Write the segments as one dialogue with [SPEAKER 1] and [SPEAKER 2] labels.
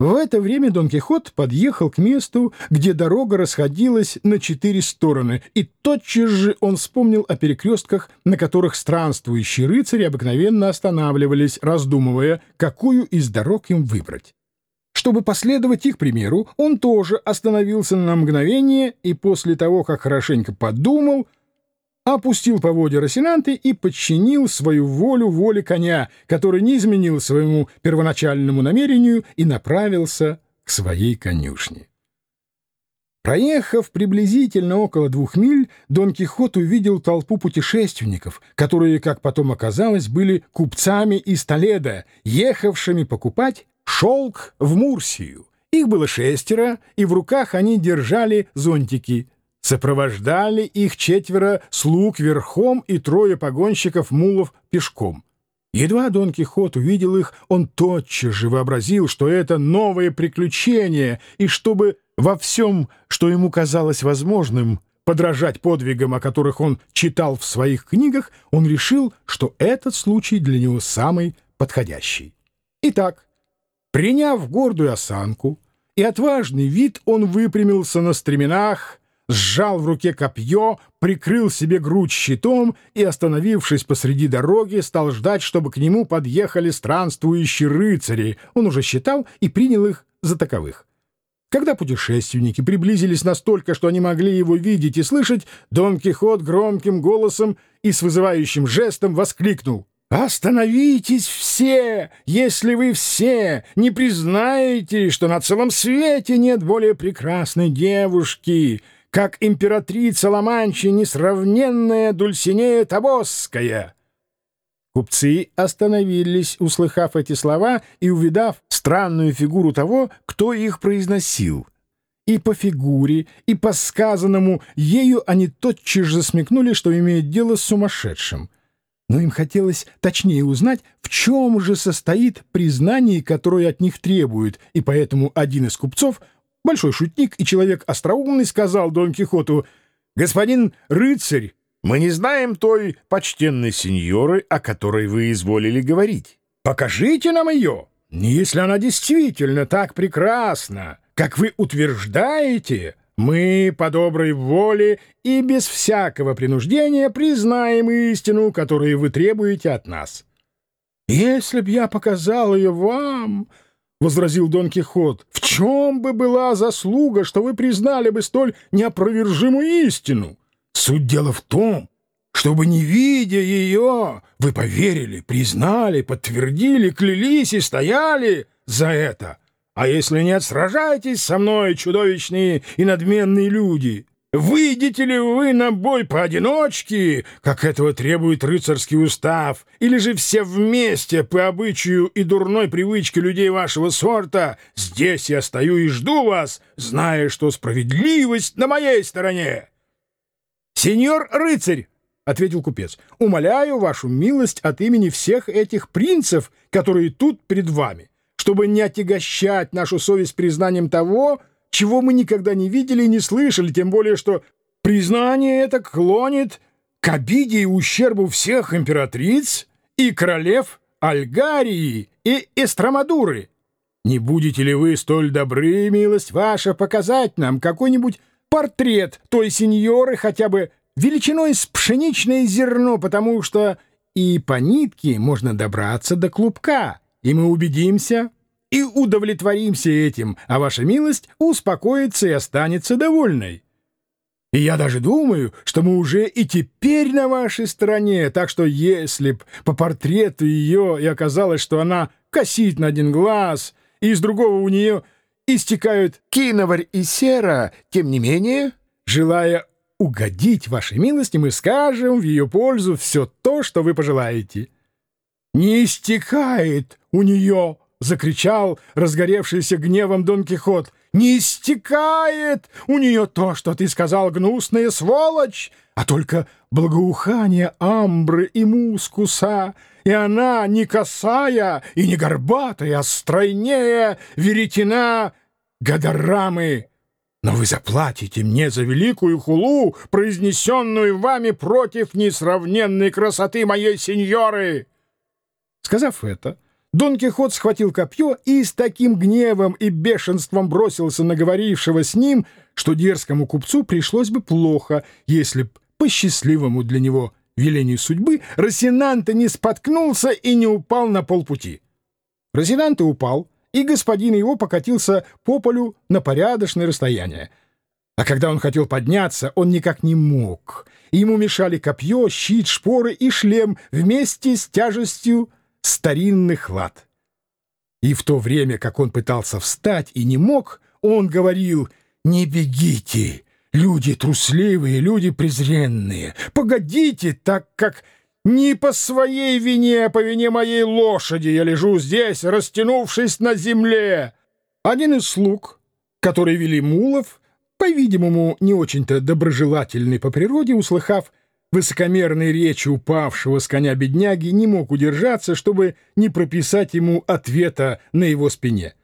[SPEAKER 1] В это время Дон Кихот подъехал к месту, где дорога расходилась на четыре стороны, и тотчас же он вспомнил о перекрестках, на которых странствующие рыцари обыкновенно останавливались, раздумывая, какую из дорог им выбрать. Чтобы последовать их примеру, он тоже остановился на мгновение и после того, как хорошенько подумал — опустил поводья Росинанты и подчинил свою волю воле коня, который не изменил своему первоначальному намерению и направился к своей конюшне. Проехав приблизительно около двух миль, Дон Кихот увидел толпу путешественников, которые, как потом оказалось, были купцами из Толеда, ехавшими покупать шелк в Мурсию. Их было шестеро, и в руках они держали зонтики — Сопровождали их четверо слуг верхом и трое погонщиков мулов пешком. Едва Дон Кихот увидел их, он тотчас же вообразил, что это новое приключение, и чтобы во всем, что ему казалось возможным, подражать подвигам, о которых он читал в своих книгах, он решил, что этот случай для него самый подходящий. Итак, приняв гордую осанку и отважный вид, он выпрямился на стременах, сжал в руке копье, прикрыл себе грудь щитом и, остановившись посреди дороги, стал ждать, чтобы к нему подъехали странствующие рыцари. Он уже считал и принял их за таковых. Когда путешественники приблизились настолько, что они могли его видеть и слышать, Дон Кихот громким голосом и с вызывающим жестом воскликнул. «Остановитесь все, если вы все не признаете, что на целом свете нет более прекрасной девушки, как императрица Ла-Манчи несравненная Дульсинея Тобосская. Купцы остановились, услыхав эти слова и увидав странную фигуру того, кто их произносил. И по фигуре, и по сказанному ею они тотчас же смекнули, что имеют дело с сумасшедшим. Но им хотелось точнее узнать, в чем же состоит признание, которое от них требуют, и поэтому один из купцов большой шутник и человек остроумный, сказал Дон Кихоту, «Господин рыцарь, мы не знаем той почтенной сеньоры, о которой вы изволили говорить. Покажите нам ее, если она действительно так прекрасна, как вы утверждаете». Мы по доброй воле и без всякого принуждения признаем истину, которую вы требуете от нас. Если б я показал ее вам, — возразил Дон Кихот, — в чем бы была заслуга, что вы признали бы столь неопровержимую истину? Суть дела в том, чтобы, не видя ее, вы поверили, признали, подтвердили, клялись и стояли за это. А если нет, сражайтесь со мной, чудовищные и надменные люди. Выйдете ли вы на бой поодиночке, как этого требует рыцарский устав, или же все вместе по обычаю и дурной привычке людей вашего сорта? Здесь я стою и жду вас, зная, что справедливость на моей стороне. — Сеньор рыцарь, — ответил купец, — умоляю вашу милость от имени всех этих принцев, которые тут перед вами, чтобы не отягощать нашу совесть признанием того, чего мы никогда не видели и не слышали, тем более что признание это клонит к обиде и ущербу всех императриц и королев Альгарии и Эстрамадуры. Не будете ли вы столь добры, милость ваша, показать нам какой-нибудь портрет той сеньоры хотя бы величиной с пшеничное зерно, потому что и по нитке можно добраться до клубка, и мы убедимся, и удовлетворимся этим, а ваша милость успокоится и останется довольной. И я даже думаю, что мы уже и теперь на вашей стороне, так что если б по портрету ее и оказалось, что она косит на один глаз, и из другого у нее истекают киноварь и сера, тем не менее, желая угодить вашей милости, мы скажем в ее пользу все то, что вы пожелаете. Не истекает у нее — закричал разгоревшийся гневом Дон Кихот. «Не истекает у нее то, что ты сказал, гнусная сволочь, а только благоухание амбры и мускуса, и она не косая и не горбатая, а стройнее веретена Гадарамы. Но вы заплатите мне за великую хулу, произнесенную вами против несравненной красоты моей сеньоры!» Сказав это, Дон Кихот схватил копье и с таким гневом и бешенством бросился на говорившего с ним, что дерзкому купцу пришлось бы плохо, если б по счастливому для него велению судьбы Росинанте не споткнулся и не упал на полпути. Росинанте упал, и господин его покатился по полю на порядочное расстояние. А когда он хотел подняться, он никак не мог. Ему мешали копье, щит, шпоры и шлем вместе с тяжестью старинных лад. И в то время, как он пытался встать и не мог, он говорил «Не бегите, люди трусливые, люди презренные, погодите, так как не по своей вине, а по вине моей лошади я лежу здесь, растянувшись на земле». Один из слуг, который вели мулов, по-видимому, не очень-то доброжелательный по природе, услыхав высокомерной речи упавшего с коня бедняги, не мог удержаться, чтобы не прописать ему ответа на его спине.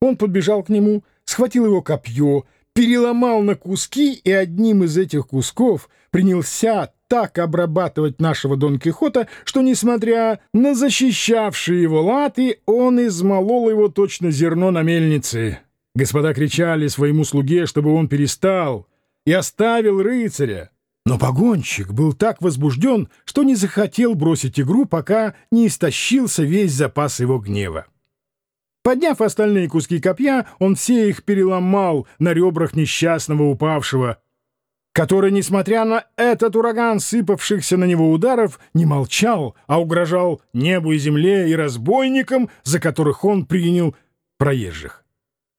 [SPEAKER 1] Он подбежал к нему, схватил его копье, переломал на куски и одним из этих кусков принялся так обрабатывать нашего Дон Кихота, что, несмотря на защищавшие его латы, он измолол его точно зерно на мельнице. Господа кричали своему слуге, чтобы он перестал и оставил рыцаря. Но погонщик был так возбужден, что не захотел бросить игру, пока не истощился весь запас его гнева. Подняв остальные куски копья, он все их переломал на ребрах несчастного упавшего, который, несмотря на этот ураган сыпавшихся на него ударов, не молчал, а угрожал небу и земле и разбойникам, за которых он принял проезжих.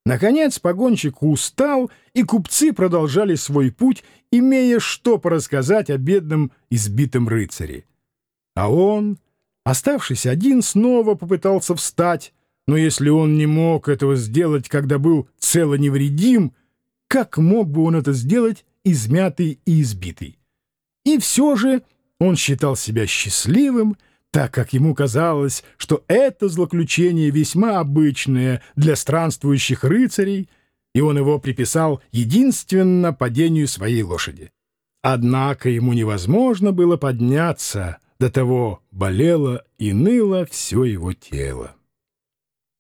[SPEAKER 1] Наконец погонщик устал, и купцы продолжали свой путь, имея что порассказать о бедном избитом рыцаре. А он, оставшись один, снова попытался встать, но если он не мог этого сделать, когда был цело невредим, как мог бы он это сделать, измятый и избитый? И все же он считал себя счастливым, так как ему казалось, что это злоключение весьма обычное для странствующих рыцарей, и он его приписал единственно падению своей лошади. Однако ему невозможно было подняться, до того болело и ныло все его тело.